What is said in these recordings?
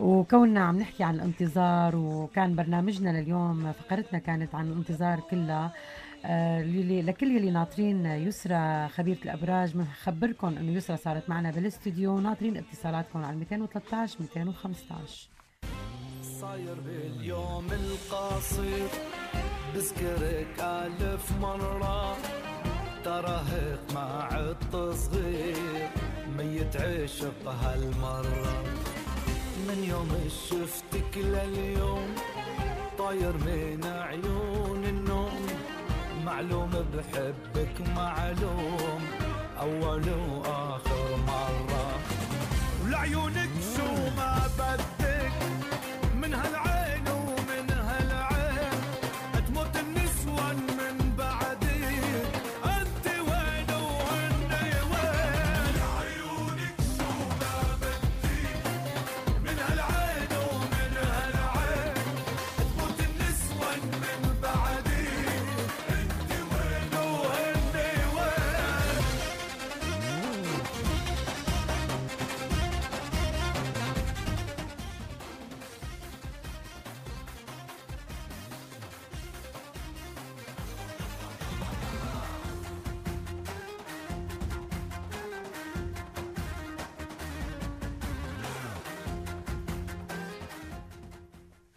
وكوننا عم نحكي عن الانتظار وكان برنامجنا لليوم فقرتنا كانت عن الانتظار كلها. آه لكل يلي ناطرين يسرى خبيرة الأبراج بنخبركم إنه يسرى صارت معنا بالاستديو ناطرين اتصالاتكم على 213 215 صاير اليوم القصير بذكرك ألف مرة. ترهق مع التصغير ميت عشق هالمرة. من يوم شفتك لليوم طاير من عيون النوم. معلوم بحبك معلوم أول وآخر مرة. ولعيونك شو ما بدك من هالعالم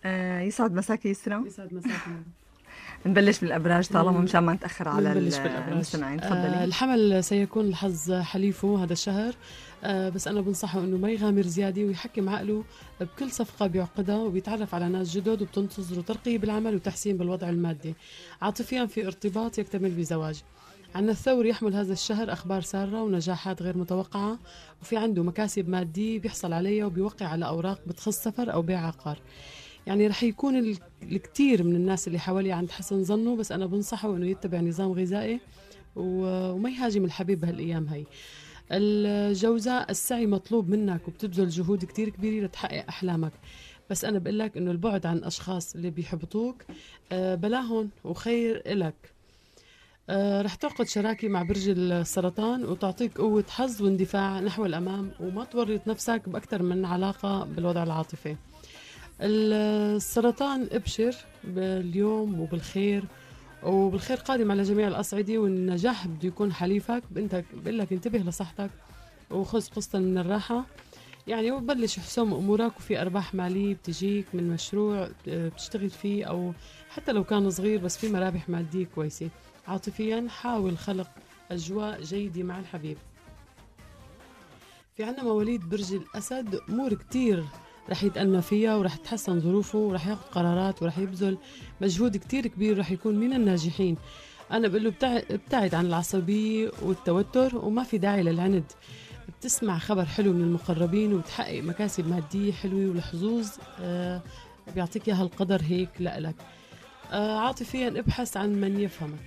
آه يسعد مساك يسرا. يسعد مساك نبلش بالأبراج طالما مشان ما نتأخر على المستمعين. تفضلي. آه الحمل سيكون الحظ حليفه هذا الشهر. آه بس أنا بنصحه إنه ما يغامر زيادة ويحكم عقله بكل صفقة بيعقدها وبيتعرف على ناس جدد وبتنتظره ترقيه بالعمل وتحسين بالوضع المادي. عاطفيا في ارتباط يكتمل بزواج. عن الثور يحمل هذا الشهر أخبار سارة ونجاحات غير متوقعة وفي عنده مكاسب مادية بيحصل عليها وبيوقع على أوراق بتخص سفر أو بيع عقار. يعني رح يكون الكثير من الناس اللي حواليه عند حسن ظنه بس أنا بنصحه إنه يتبع نظام غذائي وما يهاجم الحبيب بهالأيام هي الجوزاء السعي مطلوب منك وبتبذل جهود كتير كبيرة لتحقق أحلامك. بس أنا بقول لك إنه البعد عن الأشخاص اللي بيحبطوك آه، بلاهم وخير إلك. آه، رح تعقد شراكة مع برج السرطان وتعطيك قوة حظ واندفاع نحو الأمام وما تورط نفسك بأكثر من علاقة بالوضع العاطفي. السرطان ابشر باليوم وبالخير وبالخير قادم على جميع الأصعدة والنجاح بده يكون حليفك انت بقول لك انتبه لصحتك وخذ قسطا من الراحة. يعني وبلش حسوم أمورك وفي أرباح مالية بتجيك من مشروع بتشتغل فيه أو حتى لو كان صغير بس في مرابح مادية كويسة. عاطفيا حاول خلق أجواء جيدة مع الحبيب. في عنا مواليد برج الأسد أمور كتير رح يتأنى فيها ورح تحسن ظروفه ورح ياخذ قرارات ورح يبذل مجهود كتير كبير رح يكون من الناجحين. أنا بقول له ابتعد عن العصبية والتوتر وما في داعي للعند. بتسمع خبر حلو من المقربين وبتحقق مكاسب مادية حلوة والحظوظ آه بيعطيك إياها القدر هيك لإلك. آه عاطفيا ابحث عن من يفهمك.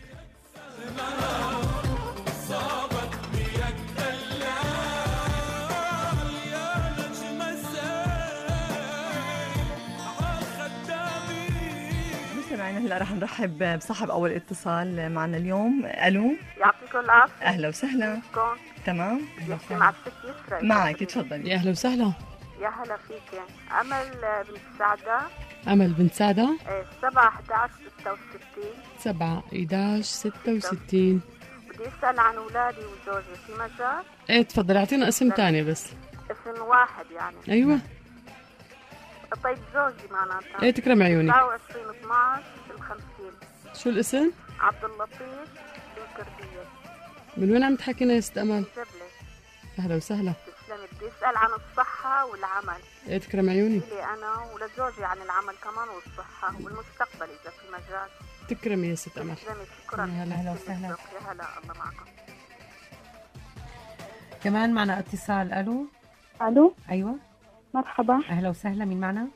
مستمعينا هلا رح نرحب بصاحب أول اتصال معنا اليوم. ألو. يعطيكم العافية. أهلا وسهلا. كيفكم؟ تمام. مع معك تفضلي. يا أهلا وسهلا. يا هلا فيك أمل بنت سعدة. أمل بنت سعدة. إيه 7 11 66 7 11 66 بدي أسأل عن أولادي وزوجي في مجال؟ إيه تفضل أعطينا اسم ثاني بس. اسم واحد يعني. أيوه. طيب زوجي معناتها. إيه تكرم عيونك. 29 12 50 شو الاسم؟ عبد اللطيف الكردية من وين عم تحكينا يا ست امل؟ جبلة أهلا وسهلا. تسلمي بدي أسأل عن الصحة والعمل. إيه تكرم عيوني لي أنا ولزوجي عن العمل كمان والصحة والمستقبل إذا في مجال. تكرمي يا ست أمل. تسلمي شكرا. يا هلا أهلا وسهلا. يا هلا الله معكم. كمان معنا اتصال. ألو؟ ألو؟ أيوه. مرحبا. أهلا وسهلا مين معنا؟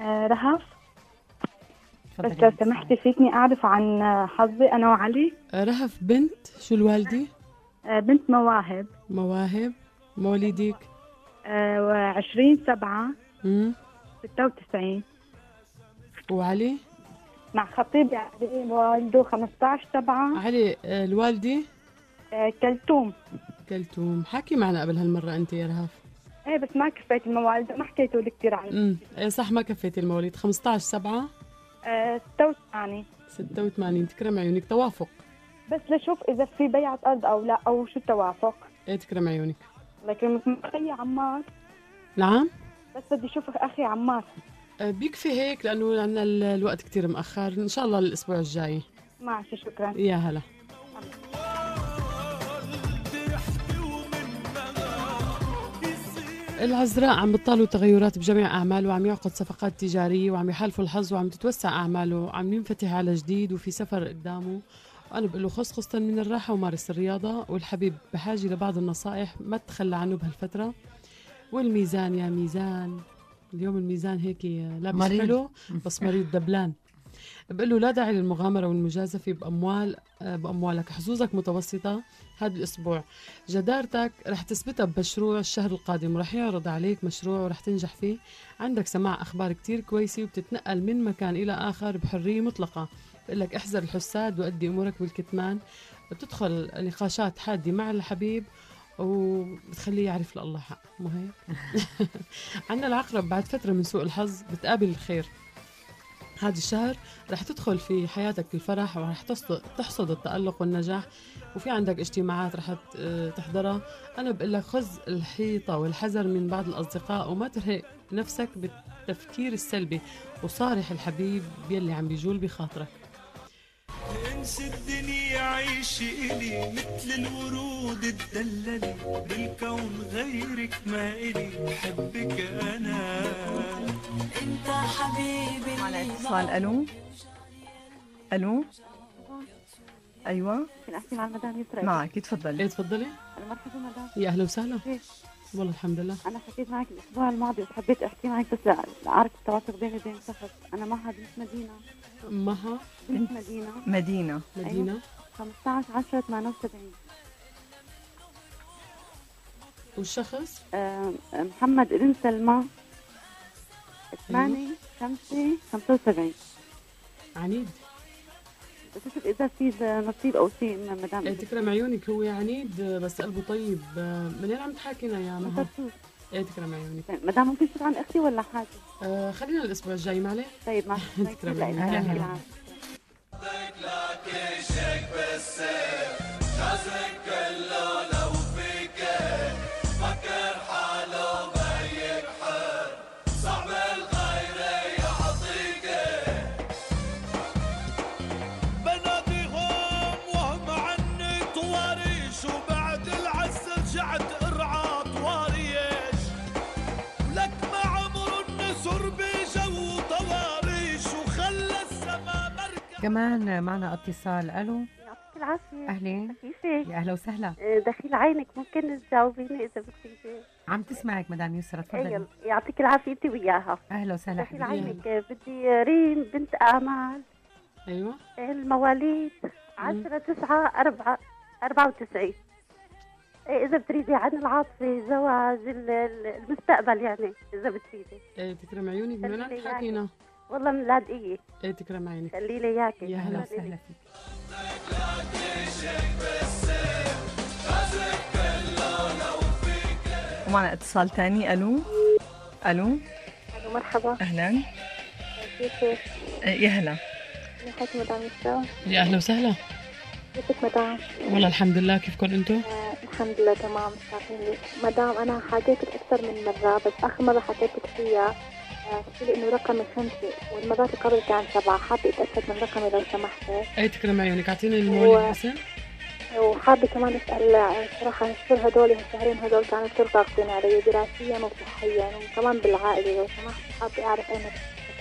آه رهف بس لو سمحتي فيكني أعرف عن حظي أنا وعلي. آه، رهف بنت شو الوالدة؟ آه بنت مواهب. مواهب. مواليدك؟ آه 20 7 96 وعلي؟ مع خطيبي علي والده 15 7 علي آه، الوالدة؟ آه كلثوم. كلثوم. حكي معنا قبل هالمرة أنت يا رهف إيه بس ما كفيت المواليد ما حكيتوا لي كثير عنه. امم إيه صح ما كفيتي المواليد. 15 7 آه 86 86 تكرم عيونك. توافق. بس لشوف إذا في بيعة ارض أو لا أو شو التوافق. إيه تكرم عيونك. لكن أخي عمار. نعم؟ بس بدي أشوف أخي عمار. آه، بيكفي هيك لأنه عندنا ال- الوقت كتير مأخر. إن شاء الله الأسبوع الجاي. ماشي شكرا. يا هلا. العذراء عم بتطالوا تغيرات بجميع أعماله وعم يعقد صفقات تجارية وعم يحالفوا الحظ وعم تتوسع أعماله عم ينفتح على جديد وفي سفر قدامه. وأنا بقول له خص خصة من الراحة ومارس الرياضة والحبيب بحاجة لبعض النصائح ما تتخلى عنه بهالفترة. والميزان يا ميزان اليوم الميزان هيك لابس مريض. حلو بس مريض دبلان. بقول له لا داعي للمغامرة والمجازفة بأموال بأموالك حظوظك متوسطة. هذا الأسبوع. جدارتك رح تثبتها بمشروع الشهر القادم. رح يعرض عليك مشروع ورح تنجح فيه. عندك سماع أخبار كتير كويسة وبتتنقل من مكان إلى آخر بحرية مطلقة. بقول لك احذر الحساد وأدي أمورك بالكتمان. بتدخل نقاشات حادة مع الحبيب وبتخليه يعرف لله حق. مو هيك عندنا العقرب بعد فترة من سوء الحظ. بتقابل الخير. هذا الشهر رح تدخل في حياتك الفرح ورح تحصد التألق والنجاح وفي عندك اجتماعات رح آه، تحضرها. أنا بقول لك خذ الحيطة والحذر من بعض الأصدقاء وما ترهق نفسك بالتفكير السلبي. وصارح الحبيب يلي عم بيجول بخاطرك. أنسى الدنيا عيش إلي مثل الورود الدللي بالكون غيرك ما إلي بحبك أنا. أنت حبيبي. معنا اتصال ألو؟ ألو؟ أيوه. ممكن احكي مع المدام يسرا معك تفضلي. إيه تفضلي. مرحبا مدام يا أهلا وسهلا. كيف؟ والله الحمد لله. أنا حكيت معك الأسبوع الماضي وحبيت أحكي معك بس اعرف التواصل بيني وبين شخص أنا معها بنت مدينة. مها بنت مدينة. مدينة. مدينة. 15 10 78 والشخص؟ آه، محمد ابن سلمى. 8 5 75 عنيد. بشوف إذا في نصيب أو شيء مدام إيه تكرم عيونك هو عنيد بس قلبه طيب. منين عم تحاكينا يا مها. إيه تكرم عيونك. مدام ممكن تشوف عن أختي ولا حاجة؟ آه خلينا الأسبوع الجاي معلش طيب مع تكرم عيونك. كمان معنا اتصال. ألو. يعطيك العافية. أهلين. كيفك؟ يا أهلا وسهلا. دخيل عينك. ممكن تجاوبيني إذا بدك عم تسمعك مدام يسرا تفضلي. أيوه يعطيك العافية أنت وياها. أهلا وسهلا دخيل عينك. بدي ريم بنت آمال. أيوه. المواليد 10 9 4 94 إيه إذا بتريدي عن العاطفة زواج ال- ال- المستقبل يعني إذا بتريدي. إيه تكرم عيونك من وين والله من لاذقية إيه؟ تكرم عيونك خلي لي إياكي يا أهلا هلا وسهلا فيك. ومعنا اتصال تاني. ألو؟ ألو؟ مرحبا. أهلا. كيفك؟ يا هلا. نحكي مدام يا أهلا وسهلا. كيفك مدام؟ والله الحمد لله. كيفكم أنتم آه الحمد لله تمام. مدام أنا حكيتك أكثر من مرة بس آخر مرة حكيتك فيها. قلت لي إنه رقمي خمسة والمرات قبل كان سبعة. حابة أتأكد من رقمي لو سمحتي. إيه تكرم عيونك اعطيني المواليد اسم وحابة كمان أسأل آه، صراحة الشهر هدول الشهرين هدول كانوا كثير ضاغطين علي دراسيا وصحيا وكمان بالعائلة. لو سمحت حابة أعرف أين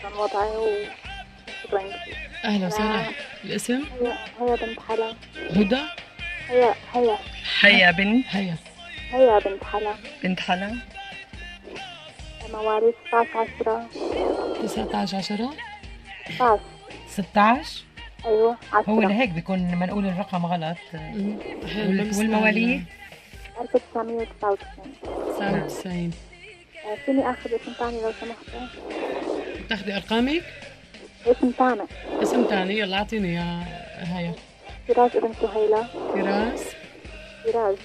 كان وضعي وشكرا كثير أهلا وسهلا. الاسم؟ هيا هيا بنت حلا هدى؟ هيا هيا حيا بنت. هيا. هيا بنت حلا بنت حلا مواليد 19 10 19 10 19 16 أيوة 10 هو لهيك بيكون لما نقول الرقم غلط. والمواليد؟ 1999 99 آه، فيني آخذ اسم ثاني لو سمحت تاخذي أرقامك؟ اسم ثاني اسم ثاني يلا أعطيني يا هيا. فراس ابن سهيلة. فراس فراس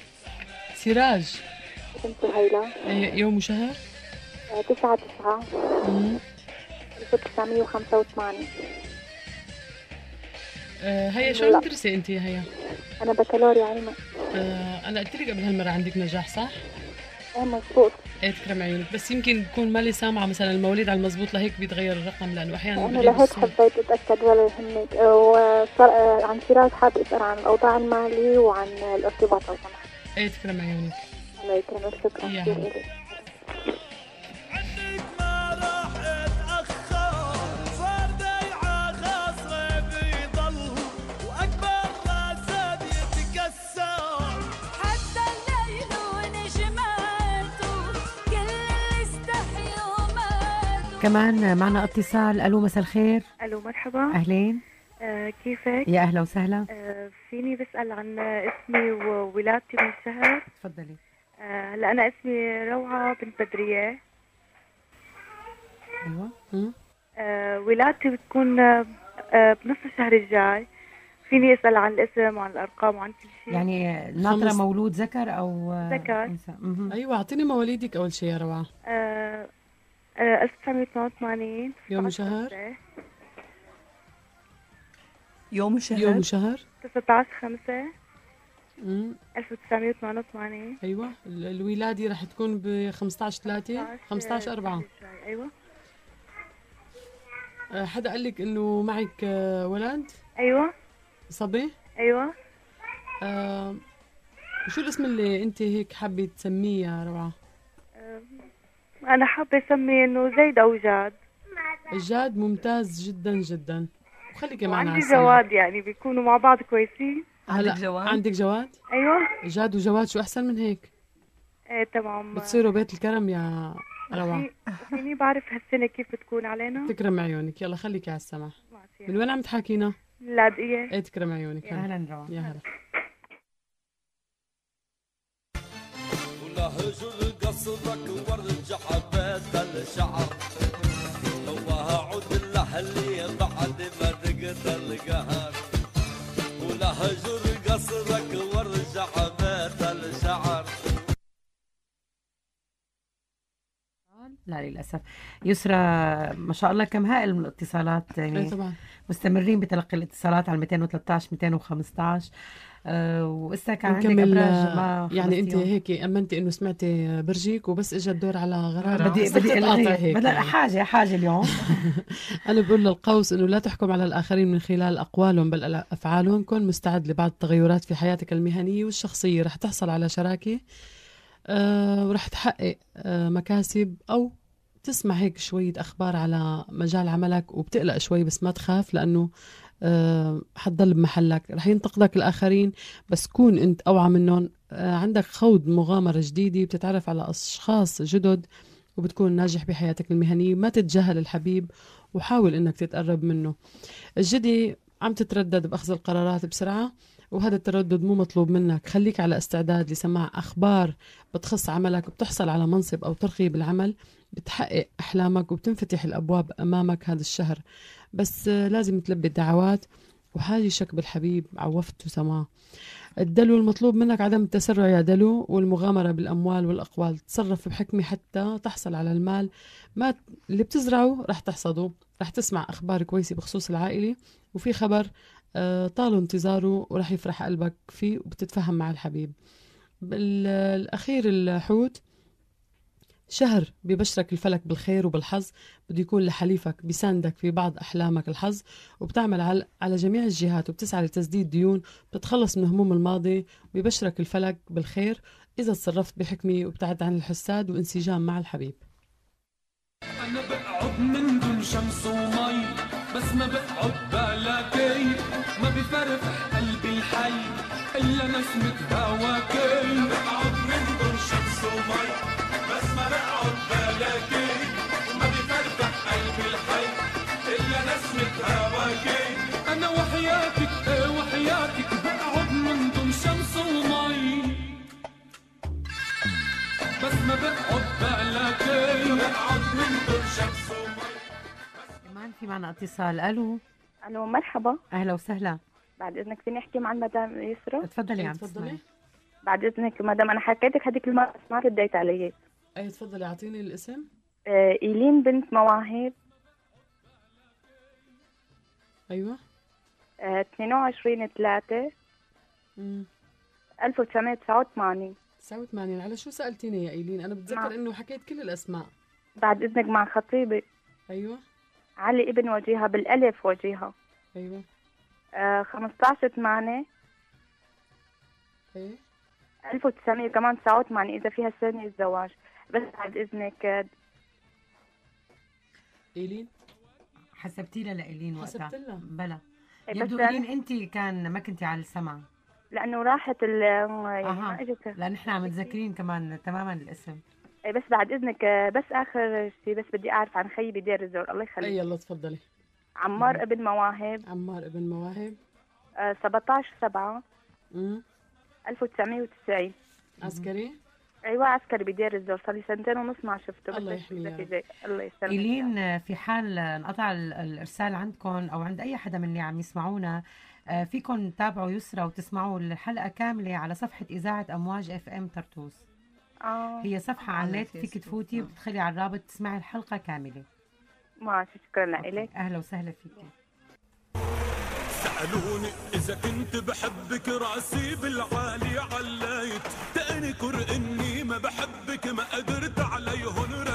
سراج. اسم سهيلة. يوم وشهر؟ تسعة تسعة. مم. 1985 آه، هيا شو. عم تدرسي انت هيا؟ أنا بكالوريا علم آه، أنا قلت لك قبل هالمرة عندك نجاح صح؟ إيه مضبوط إيه تكرم عيونك. بس يمكن يكون مالي سامعة مثلا المواليد على المزبوط لهيك بيتغير الرقم لأنه أحيانا بغيب لهيك. حبيت أتأكد ولا يهمك. آه، وصار آه، عن فراس حاب أسأل عن الأوضاع المالي وعن الارتباط لو سمحت إيه تكرم عيونك. الله يكرمك. شكرا كثير. كمان معنا اتصال. ألو مساء الخير. ألو مرحبا. أهلين. آه، كيفك؟ يا أهلا وسهلا. آه، فيني بسأل عن اسمي وولادتي من شهر. تفضلي. آه، هلا أنا اسمي روعة بنت بدرية. أيوه. آه، ولادتي بتكون آه، آه، بنص الشهر الجاي. فيني أسأل عن الاسم وعن الأرقام وعن كل شيء. يعني ناطرة مولود ذكر أو ذكر. أيوه أعطيني مواليدك أول شيء يا روعة. آه، آه، 1982 يوم 19 وشهر؟ خمسة، يوم وشهر يوم وشهر 19 5 مم. 1988 أيوه. ال- الولاده رح تكون ب 15 3 15 4 أيوه. آه، حدا قال لك إنه معك آه، ولد؟ أيوه. صبي؟ أيوه. آه، شو الاسم اللي أنت هيك حابة تسميه يا روعة؟ آه، أنا حابة أسمي إنه زيد أو جاد. الجاد ممتاز جدا جدا. وخليكي معنا على وعندي السمع. جواد يعني بيكونوا مع بعض كويسين. هلا عندك جواد؟ عندك جواد؟ أيوه. جاد وجواد شو أحسن من هيك؟ إيه تمام. بتصيروا بيت الكرم يا روعه في- فيني بعرف هالسنة كيف بتكون علينا؟ تكرم عيونك. يلا خليكي على السمع مع من. وين عم تحاكينا؟ اللاذقيه إيه تكرم عيونك. هلا أهلا روعه يا هلا. ولهجر قصرك وارجع بيت الشعر. هوها عود الأهلي بعد ما تقتل القهر. ولهجر قصرك وارجع بيت الشعر. لا للأسف. يسرى ما شاء الله كم هائل من الاتصالات إيه يعني طبعا. مستمرين بتلقي الاتصالات على 213 215 آه وإسا كان عندك أبراج ما يعني أنت خلصتيهم. هيك أمنتي إنه سمعتي برجيك وبس اجى الدور على غرام بدي بدي هيك بدل يعني. حاجة حاجة اليوم. أنا بقول للقوس إنه لا تحكم على الآخرين من خلال أقوالهم بل أفعالهم. كن مستعد لبعض التغيرات في حياتك المهنية والشخصية. رح تحصل على شراكة آه ورح تحقق آه مكاسب أو تسمع هيك شوية أخبار على مجال عملك. وبتقلق شوي بس ما تخاف لأنه آه حتضل بمحلك. رح ينتقدك الآخرين بس كون أنت أوعى منهم. آه عندك خوض مغامرة جديدة بتتعرف على أشخاص جدد وبتكون ناجح بحياتك المهنية. ما تتجاهل الحبيب وحاول إنك تتقرب منه. الجدي عم تتردد بأخذ القرارات بسرعة وهذا التردد مو مطلوب منك. خليك على استعداد لسماع أخبار بتخص عملك بتحصل على منصب أو ترقي بالعمل بتحقق أحلامك وبتنفتح الأبواب أمامك هذا الشهر. بس لازم تلبي الدعوات. وحاجي شك بالحبيب عوفت سماه الدلو المطلوب منك عدم التسرع يا دلو والمغامرة بالأموال والأقوال. تصرف بحكمة حتى تحصل على المال. ما اللي بتزرعه رح تحصده. رح تسمع أخبار كويسة بخصوص العائلة. وفي خبر آه، طال انتظاره ورح يفرح قلبك فيه وبتتفهم مع الحبيب. بال- الأخير الحوت شهر ببشرك الفلك بالخير وبالحظ بده يكون لحليفك بيساندك في بعض أحلامك الحظ وبتعمل على جميع الجهات وبتسعى لتسديد ديون بتتخلص من هموم الماضي وبيبشرك الفلك بالخير. إذا تصرفت بحكمة وابتعد عن الحساد وانسجام مع الحبيب. أنا بقعد من دون شمس ومي بس ما بقعد بلاقي ما بفرح قلبي الحي إلا نسمة هواكي بقعد من دون شمس ومي بس ما بقعد بلاقي ما بفرح قلبي الحي الا نسمة هواكي أنا وحياتك إيه وحياتك بقعد من دون شمس ومي بس ما بقعد بقعد من دون شمس ومي كمان في معنا اتصال. ألو. ألو مرحبا. أهلا وسهلا. بعد إذنك فيني أحكي مع المدام يسرا؟ تفضلي عم تفضلي. بعد إذنك مدام أنا حكيتك هذيك المرة بس ما رديت علي أي تفضلي أعطيني الاسم. آه، إيلين بنت مواهب. أيوه. آه، 22 3 امم 1989 89 على شو سألتيني يا إيلين؟ أنا بتذكر. إنه حكيت كل الأسماء. بعد إذنك مع خطيبي. أيوه. علي ابن وجيهة بالألف وجيهة. أيوه. آه، 15 8 إيه 1900 كمان 89 إذا فيها سنه الزواج. بس بعد إذنك آه، إيلين؟ حسبتي لها لإلين وقتها. حسبت لها. بلا بس يبدو إلين أنت كان ما كنتي على السمع. لأنه راحت ال يعني. ما أجت. لأن إحنا عم متذكرين كمان تماما الاسم. إيه بس بعد إذنك آه، بس آخر شيء بس بدي أعرف عن خيي بدير الزور الله أي يخليك يلا تفضلي. عمار ابن مواهب. عمار ابن مواهب. آه، 17 7 امم 1990 عسكري؟ أيوه عسكري بدير الزور صار لي سنتين ونص ما شفته. الله بس يحميه يا بدك رب. جاي. الله يسلمك إيلين في حال انقطع ال- الإرسال عندكم أو عند أي حدا من اللي عم يسمعونا آه، فيكم تتابعوا يسرى وتسمعوا الحلقة كاملة على صفحة إذاعة أمواج إف إم طرطوس. آه هي صفحة على النت فيك تفوتي آه. وتدخلي على الرابط تسمعي الحلقة كاملة. ماشي شكرا لك. أهلا وسهلا فيكي. سألوني إذا كنت بحبك رأسي بالعالي عليت تنكر إني ما بحبك ما قدرت عليهن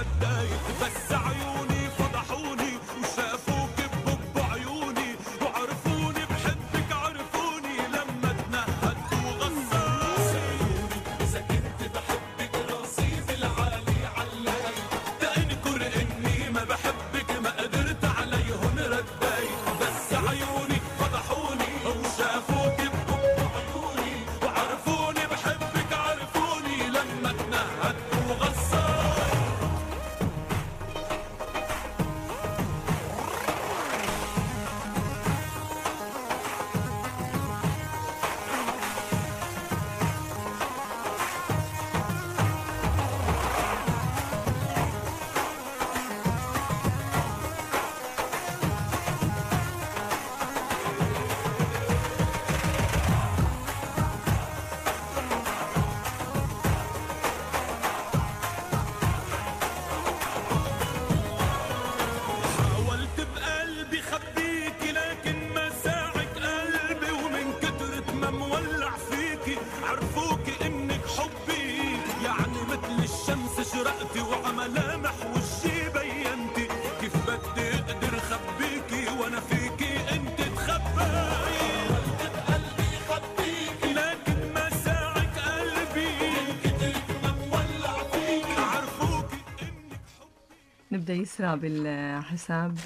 يسرى بالحساب.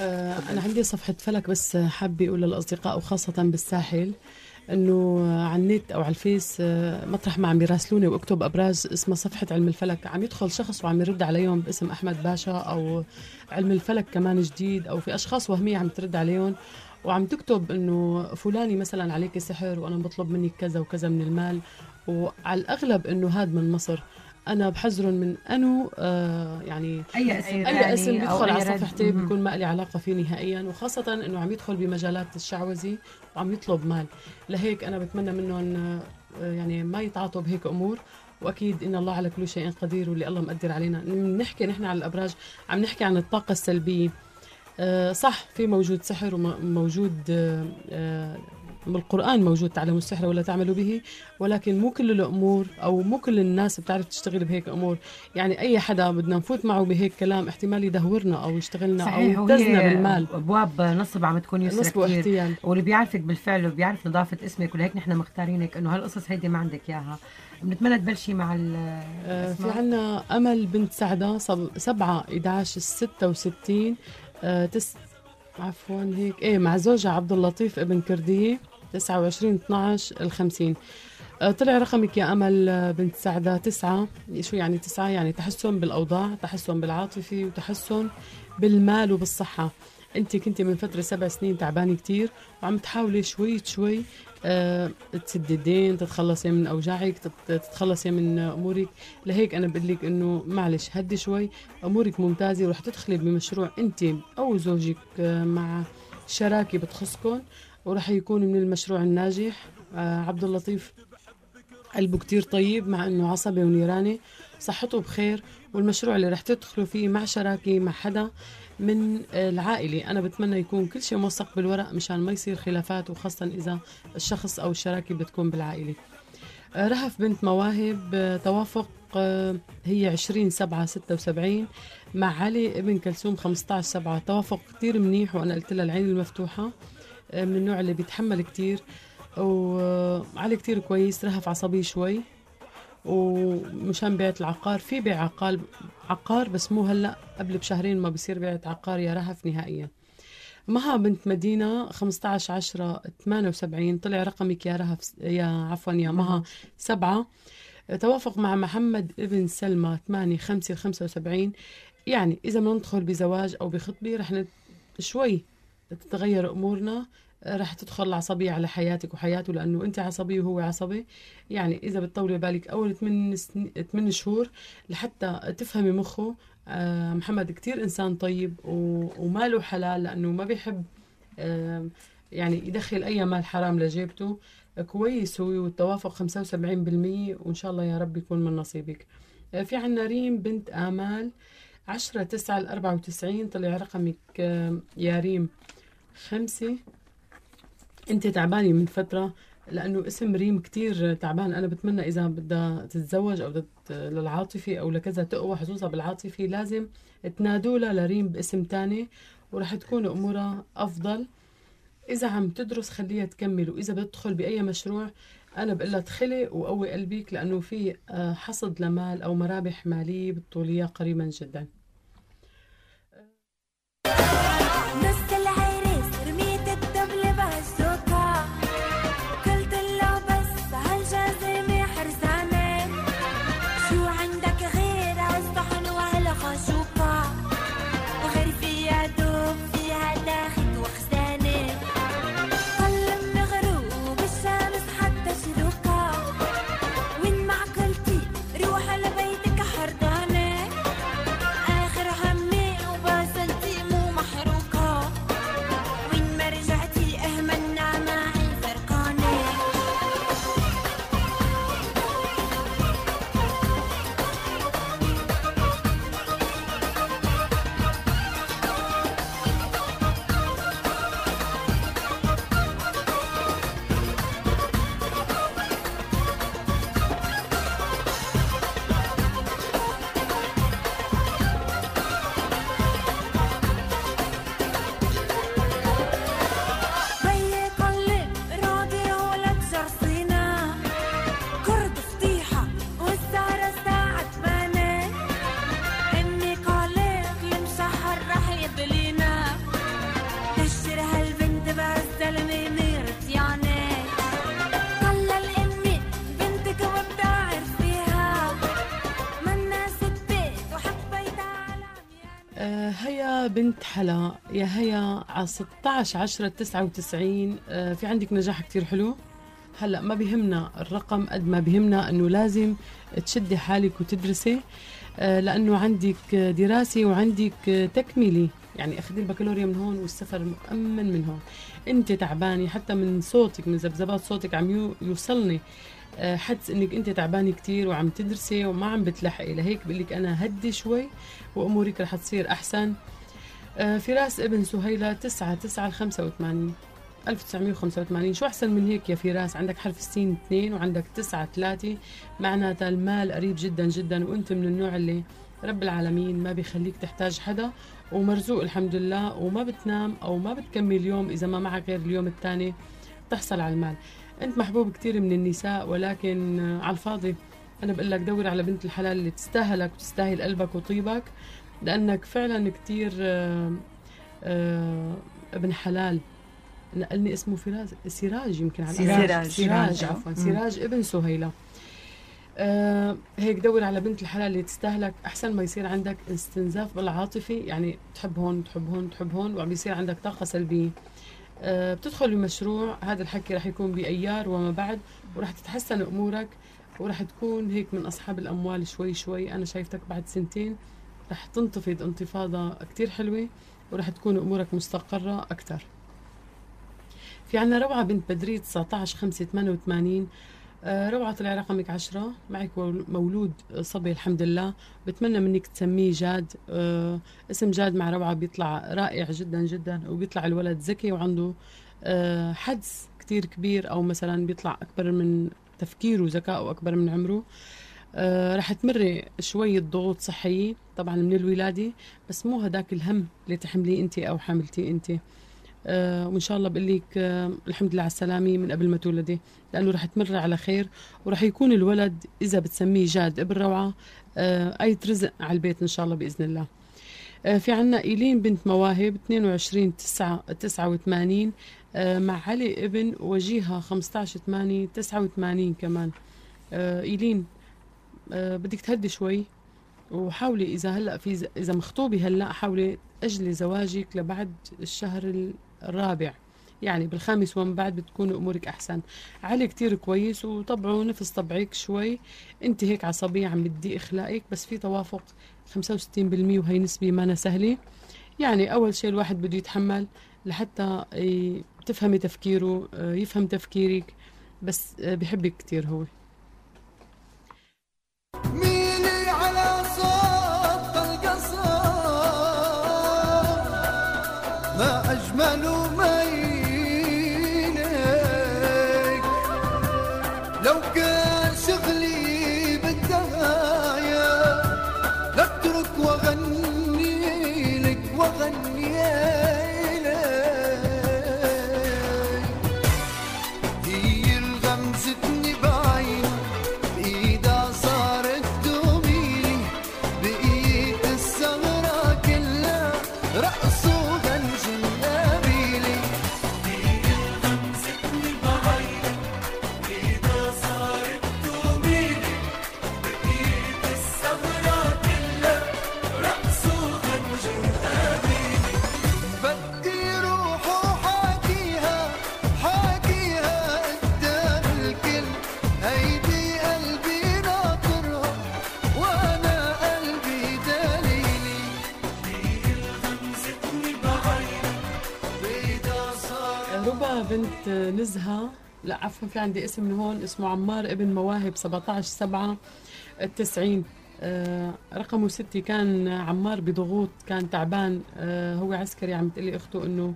آه، أنا عندي صفحة فلك بس حابة أقول للأصدقاء وخاصة بالساحل إنه على النت أو على الفيس آه، مطرح ما عم يراسلوني وأكتب أبراج اسمها صفحة علم الفلك. عم يدخل شخص وعم يرد عليهم باسم أحمد باشا أو علم الفلك كمان جديد أو في أشخاص وهمية عم ترد عليهم وعم تكتب إنه فلاني مثلا عليك سحر وأنا بطلب منك كذا وكذا من المال وعلى الأغلب إنه هاد من مصر. أنا بحذرهم من انه آه يعني أي أسم أي ثاني أسم بيدخل على. صفحتي. بيكون ما لي علاقة فيه نهائيا وخاصة إنه عم يدخل بمجالات الشعوذه وعم يطلب مال لهيك أنا بتمنى منهم آه، يعني ما يتعاطوا بهيك أمور وأكيد إن الله على كل شيء قدير واللي الله مقدر علينا نحكي نحن على الأبراج عم نحكي عن الطاقة السلبية آه، صح في موجود سحر وموجود بالقرآن موجود تعلموا السحر ولا تعملوا به ولكن مو كل الأمور أو مو كل الناس بتعرف تشتغل بهيك أمور. يعني أي حدا بدنا نفوت معه بهيك كلام احتمال يدهورنا أو يشتغلنا أو صحيح يبتزنا وهي بالمال. أبواب نصب عم تكون يسرى نصب واحتيال. واللي بيعرفك بالفعل وبيعرف نظافة اسمك ولهيك نحن مختارينك إنه هالقصص هيدي ما عندك إياها. بنتمنى تبلشي مع ال- آه، في. عنا أمل بنت سعدة صب- سبعة 11 66 آه، تس عفوا هيك. إيه مع زوجها عبد اللطيف ابن كردية. 29 12 الخمسين. آه، طلع رقمك يا أمل آه، بنت سعدة تسعة. شو يعني تسعة؟ يعني تحسن بالأوضاع تحسن بالعاطفة وتحسن بالمال وبالصحة. أنت كنتي من فترة سبع سنين تعبانة كتير وعم تحاولي شوي شوي آه، تسدي الدين تتخلصي من أوجاعك تت- تتخلصي من أمورك. لهيك أنا بقول لك إنه معلش هدي شوي. أمورك ممتازة ورح تدخلي بمشروع أنت أو زوجك آه، مع شراكة بتخصكم ورح يكون من المشروع الناجح. آه، عبد اللطيف قلبه كتير طيب مع إنه عصبي ونيراني. صحته بخير والمشروع اللي رح تدخلوا فيه مع شراكة مع حدا من العائلة. أنا بتمنى يكون كل شيء موثق بالورق مشان ما يصير خلافات وخاصة إذا الشخص أو الشراكة بتكون بالعائلة. آه، رهف بنت مواهب آه، توافق هي 20 7 76 مع علي ابن كلثوم 15 7 توافق كتير منيح وأنا قلت لها العين المفتوحة. آه، من النوع اللي بيتحمل كتير. وعلي كتير كويس رهف عصبي شوي. ومشان بيعة العقار في بيع عقار عقار بس مو هلأ قبل بشهرين ما بصير بيعة عقار يا رهف نهائيا. مها بنت مدينة 15 10 78 طلع رقمك يا رهف يا عفوا يا مها سبعة. توافق مع محمد ابن سلمى 8 5 75 يعني إذا بدنا ندخل بزواج أو بخطبة رح. شوي تتغير أمورنا رح تدخل العصبية على حياتك وحياته لأنه أنت عصبي وهو عصبي. يعني إذا بتطولي بالك أول 8 سن... 8 شهور لحتى تفهمي مخه آه، محمد كتير إنسان طيب. وما له حلال لأنه ما بيحب آه، يعني يدخل أي مال حرام لجيبته. كويس هو والتوافق 75% وإن شاء الله يا رب يكون من نصيبك. آه، في عنا ريم بنت آمال. 10 9 94 طلع رقمك يا ريم خمسة. انت تعبانة من فترة لأنه اسم ريم كتير تعبان. أنا بتمنى إذا بدها تتزوج أو للعاطفي أو لكذا تقوى حظوظها بالعاطفي لازم تنادوا لها لريم باسم تاني ورح تكون أمورها أفضل. إذا عم تدرس خليها تكمل وإذا بتدخل بأي مشروع أنا بقول لها ادخلي وقوي قلبك لأنه في آه، حصد لمال أو مرابح مالية بالطولية قريبا جدا. يا هيا على 16 10 99 آه، في عندك نجاح كتير حلو. هلا ما بيهمنا الرقم قد ما بيهمنا إنه لازم تشدي حالك وتدرسي. آه، لأنه عندك دراسة وعندك تكميلي. يعني أخذي البكالوريا من هون والسفر مؤمن من هون. أنت تعبانة حتى من صوتك من ذبذبات صوتك عم يو- يوصلني. آه، حدس إنك أنت تعبانة كتير وعم تدرسي وما عم بتلحقي. لهيك بقول لك أنا هدي شوي وأمورك رح تصير أحسن. فراس ابن سهيلة 9 9 85 1985 شو أحسن من هيك يا فراس؟ عندك حرف السين 2 وعندك 9 3 معناتها المال قريب جدا جدا وأنت من النوع اللي رب العالمين ما بيخليك تحتاج حدا ومرزوق الحمد لله وما بتنام أو ما بتكمل اليوم إذا ما معك غير اليوم الثاني تحصل على المال. أنت محبوب كثير من النساء ولكن آه، على الفاضي أنا بقول لك دور على بنت الحلال اللي تستاهلك وتستاهل قلبك وطيبك. لأنك فعلا كثير آه، آه، ابن حلال نقلني اسمه فراس سراج يمكن على سراج. سراج, سراج. سراج عفوا. سراج ابن سهيلة آه هيك دور على بنت الحلال اللي تستاهلك أحسن ما يصير عندك استنزاف بالعاطفي يعني تحب هون تحب هون تحب هون وعم بيصير عندك طاقة سلبية آه بتدخل بمشروع هذا الحكي رح يكون بأيار وما بعد ورح تتحسن أمورك ورح تكون هيك من أصحاب الأموال شوي شوي أنا شايفتك بعد سنتين رح تنتفض انتفاضة كتير حلوة ورح تكون أمورك مستقرة أكثر في عنا روعة بنت بدرية 19 5 88 آه، روعة طلع رقمك عشرة. معك ول- مولود صبي الحمد لله. بتمنى منك تسميه جاد. آه، اسم جاد مع روعة بيطلع رائع جدا جدا وبيطلع الولد ذكي وعنده آه، حدس كتير كبير أو مثلا بيطلع أكبر من تفكيره وذكائه أكبر من عمره. آه، رح تمري شوية ضغوط صحية طبعا من الولادة بس مو هداك الهم اللي تحمليه أنت أو حاملتيه أنت. آه وإن شاء الله بقول لك آه الحمد لله على السلامة من قبل ما تولدي لأنه رح تمر على خير ورح يكون الولد إذا بتسميه جاد ابن روعة أي رزق على البيت إن شاء الله بإذن الله. في عنا إيلين بنت مواهب 22 9 89 آه مع علي ابن وجيهه 15 8 89 كمان. إيلين آه بدك تهدي شوي. وحاولي إذا هلأ في إذا مخطوبه هلأ حاولي أجلي زواجك لبعد الشهر ال- الرابع. يعني بالخامس ومن بعد بتكون أمورك أحسن. علي كتير كويس وطبعه نفس طبعك شوي. أنت هيك عصبية عم بدي اخلاقك بس في توافق. 65% وهي نسبة ما سهلة. يعني أول شيء الواحد بده يتحمل لحتى تفهمي تفكيره آه، يفهم تفكيرك. بس آه، بحبك كتير هو. أجمل بنت نزهة. لا عفوا في عندي اسم من هون اسمه عمار ابن مواهب 17 7 التسعين. آه رقمه ستة كان عمار بضغوط كان تعبان. آه هو عسكري عم تقلي أخته إنه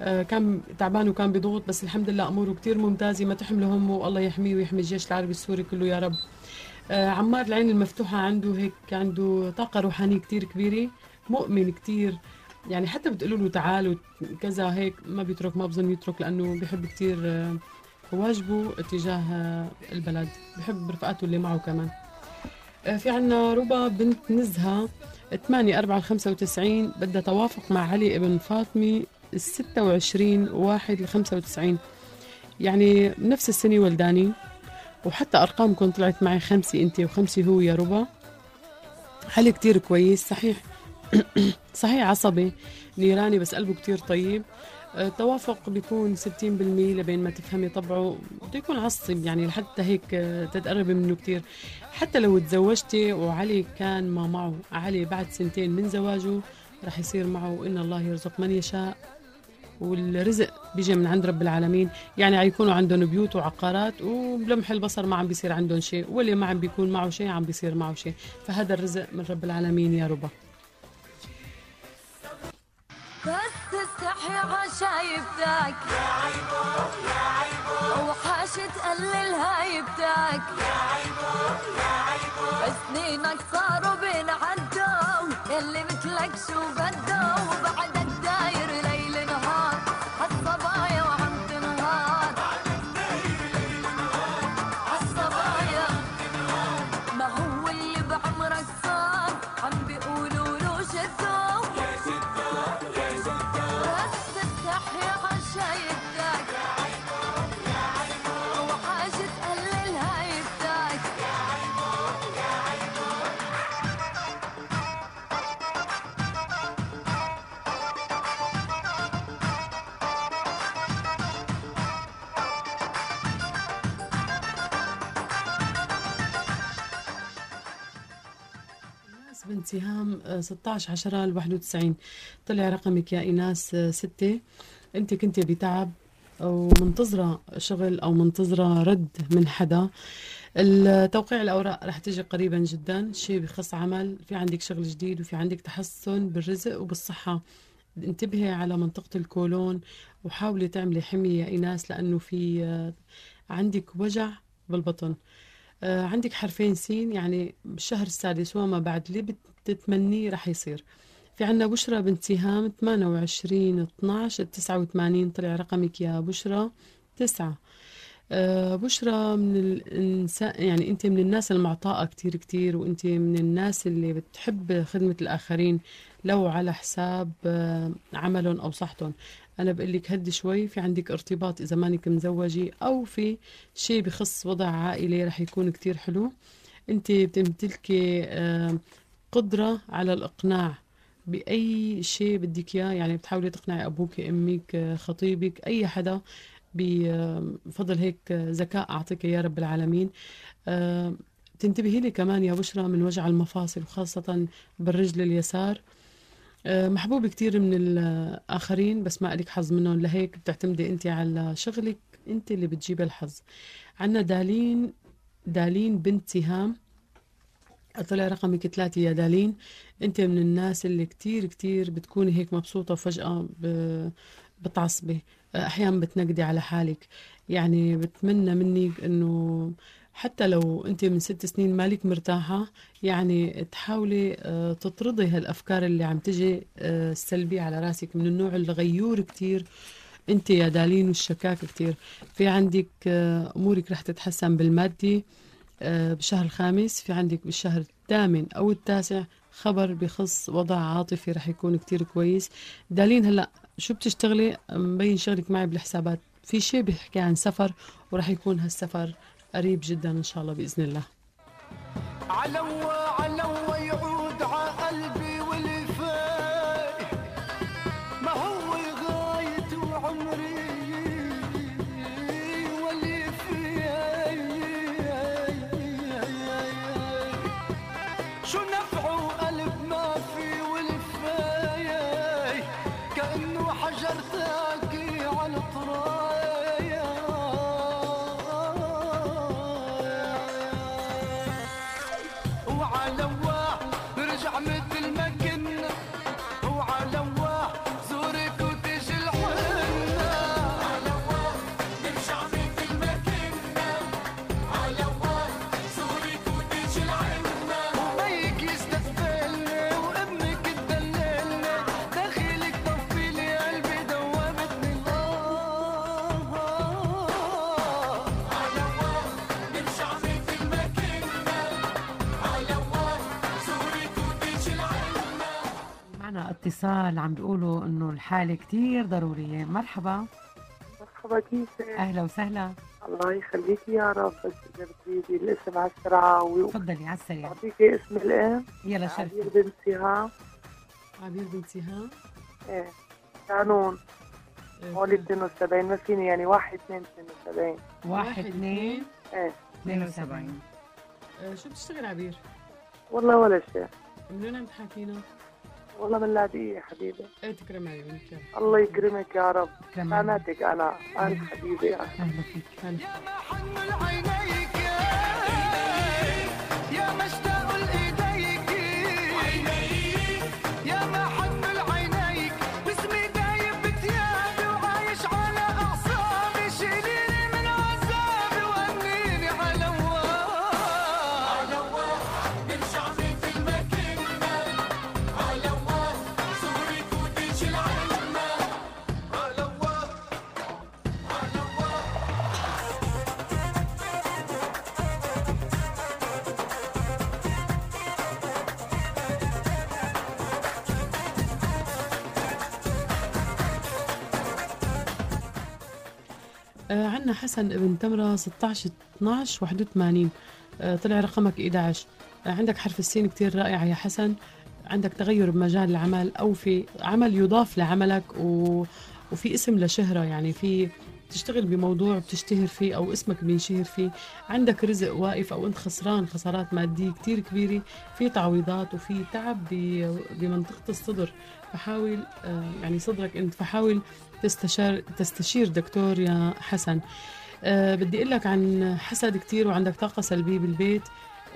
آه كان تعبان وكان بضغوط بس الحمد لله أموره كتير ممتازة ما تحمله همه والله يحميه ويحمي الجيش العربي السوري كله يا رب. آه عمار العين المفتوحة عنده هيك عنده طاقة روحانية كتير كبيرة مؤمن كتير. يعني حتى بتقولوا له تعال وكذا هيك ما بيترك ما بظن يترك لأنه بحب كتير آه، واجبه اتجاه آه، البلد. بحب رفقاته اللي معه كمان. آه، في عنا ربا بنت نزهة 8 4 95 بدها توافق مع علي ابن فاطمة ال 26 1 ل 95 يعني نفس السنة ولداني وحتى أرقامكم طلعت معي خمسة أنت وخمسة هو يا ربا. علي كتير كويس صحيح. صحيح عصبي نيراني بس قلبه كتير طيب. آه، التوافق بيكون 60% لبين ما تفهمي طبعه. بده يكون عصب يعني لحتى هيك آه، تتقربي منه كتير. حتى لو تزوجتي وعلي كان ما معه علي بعد سنتين من زواجه رح يصير معه إن الله يرزق من يشاء. والرزق بيجي من عند رب العالمين. يعني حيكونوا عندهم بيوت وعقارات وبلمح البصر ما عم بيصير عندهم شيء واللي ما عم بيكون معه شيء عم بيصير معه شيء. فهذا الرزق من رب العالمين يا ربا بس تستحي عشايبتك يا عيبو يا عيبو وحاش تقلل هايبتك يا عيبو يا عيبو سنينك صاروا بينعدوا يلي مثلك شو بده إيناس بنت سهام آه، 16 10 ل 91 طلع رقمك يا إيناس 6 أنت كنت بتعب ومنتظرة شغل أو منتظرة رد من حدا. التوقيع الأوراق رح تجي قريبا جدا. شيء بخص عمل في عندك شغل جديد وفي عندك تحسن بالرزق وبالصحة. انتبهي على منطقة الكولون وحاولي تعملي حمية يا إيناس لأنه في آه، عندك وجع بالبطن. آه، عندك حرفين سين يعني بالشهر السادس وما بعد اللي بتتمنيه رح يصير. في عنا بشرى بنت سهام 28 12 89 طلع رقمك يا بشرى تسعة. آه، بشرى من الإنسان يعني أنت من الناس المعطاءة كتير كتير وأنت من الناس اللي بتحب خدمة الآخرين لو على حساب آه، عملهم أو صحتهم. أنا بقول لك هدي شوي في عندك ارتباط إذا مانك مزوجة أو في شيء بخص وضع عائلي رح يكون كتير حلو. أنت بتمتلكي آه، قدرة على الإقناع بأي شيء بدك إياه. يعني بتحاولي تقنعي أبوك أمك خطيبك أي حدا بفضل هيك ذكاء أعطيك يا رب العالمين. آه، تنتبهي لي كمان يا بشرى من وجع المفاصل وخاصة بالرجل اليسار. آه، محبوب كتير من الآخرين بس ما لك حظ منهم. لهيك بتعتمدي أنت على شغلك أنت اللي بتجيب الحظ. عنا دالين دالين بنت سهام طلع رقمك ثلاثة يا دالين. أنت من الناس اللي كتير كتير بتكوني هيك مبسوطة فجأة بتعصبي. أحيانا بتنقدي على حالك. يعني بتمنى منك إنه حتى لو أنت من ست سنين مالك مرتاحة يعني تحاولي آه، تطردي هالأفكار اللي عم تجي آه، السلبية على راسك من النوع الغيور كتير. أنت يا دالين والشكاك كتير. في عندك آه، أمورك رح تتحسن بالمادي بالشهر الخامس في عندك بالشهر الثامن أو التاسع خبر بخص وضع عاطفي رح يكون كتير كويس. دالين هلأ شو بتشتغلي؟ مبين شغلك معي بالحسابات. في شيء بيحكي عن سفر ورح يكون هالسفر قريب جدا إن شاء الله بإذن الله. علوا علوا يعود. اتصال عم بيقولوا إنه الحالة كتير ضرورية. مرحبا. مرحبا كيفك؟ أهلا وسهلا. الله يخليكي يا رب بس اذا بتريدي الاسم على السرعة و- تفضلي على السريع. أعطيكي اسم الأم. يلا عبير شرفي. بنت سهام. عبير بنت سهام. إيه قانون. مواليد 72 ما فيني يعني واحد اثنين 72 واحد اثنين. إيه. 72 آه، شو بتشتغل عبير؟ والله ولا شيء. من وين عم تحاكينا؟ والله من لاذقية يا حبيبي. إيه تكرم عيونك. الله. يكرمك يا رب. تكرم سامعتك أنا أنا. حبيبي. أنا. أهلا. فيك حنل عندنا حسن ابن تمرة 16 12 81 آه طلع رقمك 11 آه عندك حرف السين كتير رائعة يا حسن. عندك تغير بمجال العمل أو في عمل يضاف لعملك و... وفي اسم لشهرة يعني في بتشتغل بموضوع بتشتهر فيه أو اسمك بينشهر فيه. عندك رزق واقف أو أنت خسران خسارات مادية كتير كبيرة في تعويضات وفي تعب بمنطقة الصدر. فحاول آه، يعني صدرك أنت فحاول تستشار تستشير دكتور يا حسن. أه بدي أقول لك عن حسد كتير وعندك طاقة سلبية بالبيت.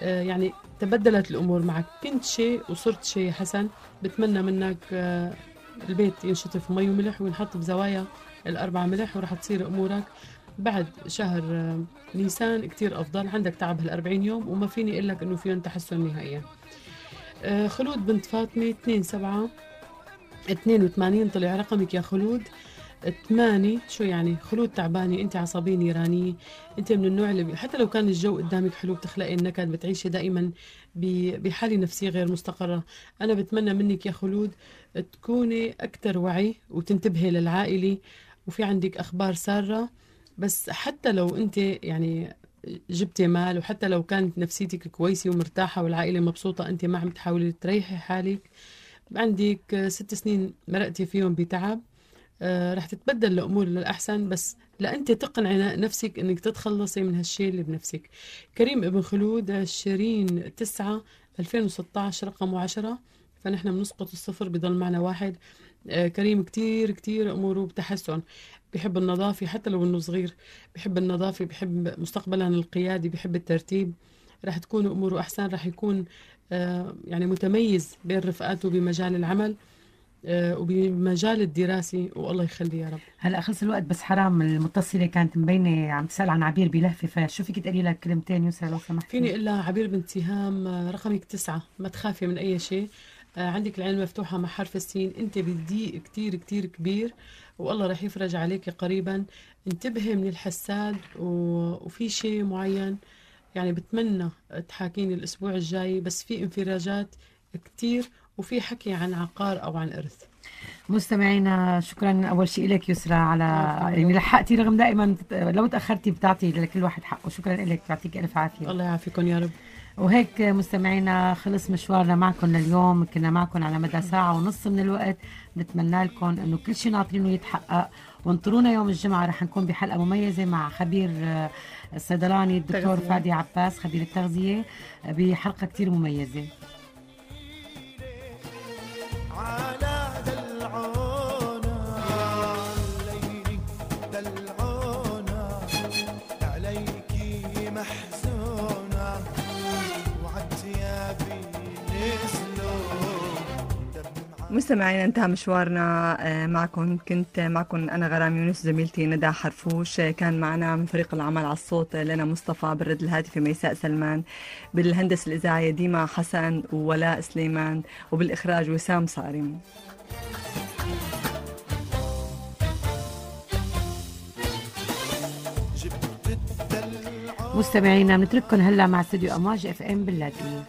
أه يعني تبدلت الأمور معك. كنت شيء وصرت شيء حسن. بتمنى منك البيت ينشطف مي وملح وينحط بزوايا الأربع ملح وراح تصير أمورك بعد شهر آه، نيسان كتير أفضل. عندك تعب هالأربعين يوم وما فيني أقول لك إنه فيهم تحسن نهائيا. آه، خلود بنت فاطمة 2 7 82 طلع رقمك يا خلود. ثمانية شو يعني؟ خلود تعبانة أنت عصبية نيرانية أنت من النوع اللي. حتى لو كان الجو قدامك حلو بتخلقي النكد بتعيشي دائما. بحالة نفسية غير مستقرة. أنا بتمنى منك يا خلود تكوني أكثر وعي وتنتبهي للعائلة. وفي عندك أخبار سارة بس حتى لو أنت يعني جبتي مال وحتى لو كانت نفسيتك كويسة ومرتاحة والعائلة مبسوطة أنت ما عم تحاولي تريحي حالك. عندك ست سنين مرقتي فيهم بتعب. آه، رح تتبدل الأمور للأحسن بس لأنت تقنعي نفسك إنك تتخلصي من هالشيء اللي بنفسك. كريم ابن خلود 20 9 2016 رقمه 10 فنحن بنسقط الصفر بضل معنا واحد. كريم كتير كتير أموره بتحسن. بحب النظافة حتى لو إنه صغير. بحب النظافة بحب مستقبلا القيادي بحب الترتيب. رح تكون أموره أحسن رح يكون آه، يعني متميز بين رفقاته بمجال العمل آه، وبمجال الدراسي والله يخليه يا رب. هلا خلص الوقت بس حرام المتصلة كانت مبينة عم تسأل عن عبير بلهفة فشو فيك تقولي لها كلمتين يسرا لو سمحتي فيني أقول لها عبير بنت سهام آه، رقمك تسعة ما تخافي من أي شيء. آه، عندك العين مفتوحة مع حرف السين. أنت بضيق كتير كتير كبير والله رح يفرج عليك قريبا. انتبهي من الحساد وفي شيء معين. يعني بتمنى تحاكيني الأسبوع الجاي بس في انفراجات كتير وفي حكي عن عقار أو عن إرث. مستمعينا شكرا أول شيء لك يسرا على يعني لحقتي رغم دائما لو تأخرتي بتعطي لكل واحد حقه. شكرا لك يعطيك ألف عافية. الله يعافيكم يا رب. وهيك مستمعينا خلص مشوارنا معكم لليوم. كنا معكم على مدى ساعة ونص من الوقت. نتمنى لكم إنه كل شيء ناطرينه يتحقق. وانطرونا يوم الجمعة. رح نكون بحلقة مميزة مع خبير آه، الصيدلاني الدكتور تغذية. فادي عباس خبير التغذية. آه، بحلقة كتير مميزة. على مستمعينا انتهى مشوارنا. آه، معكم كنت معكم أنا غرام يونس زميلتي ندى حرفوش. آه، كان معنا من فريق العمل على الصوت آه، لنا مصطفى بالرد الهاتفي ميساء سلمان بالهندسة الإذاعية ديما حسن وولاء سليمان وبالإخراج وسام صارم. مستمعينا بنترككم هلا مع استوديو أمواج إف إم باللاذقيه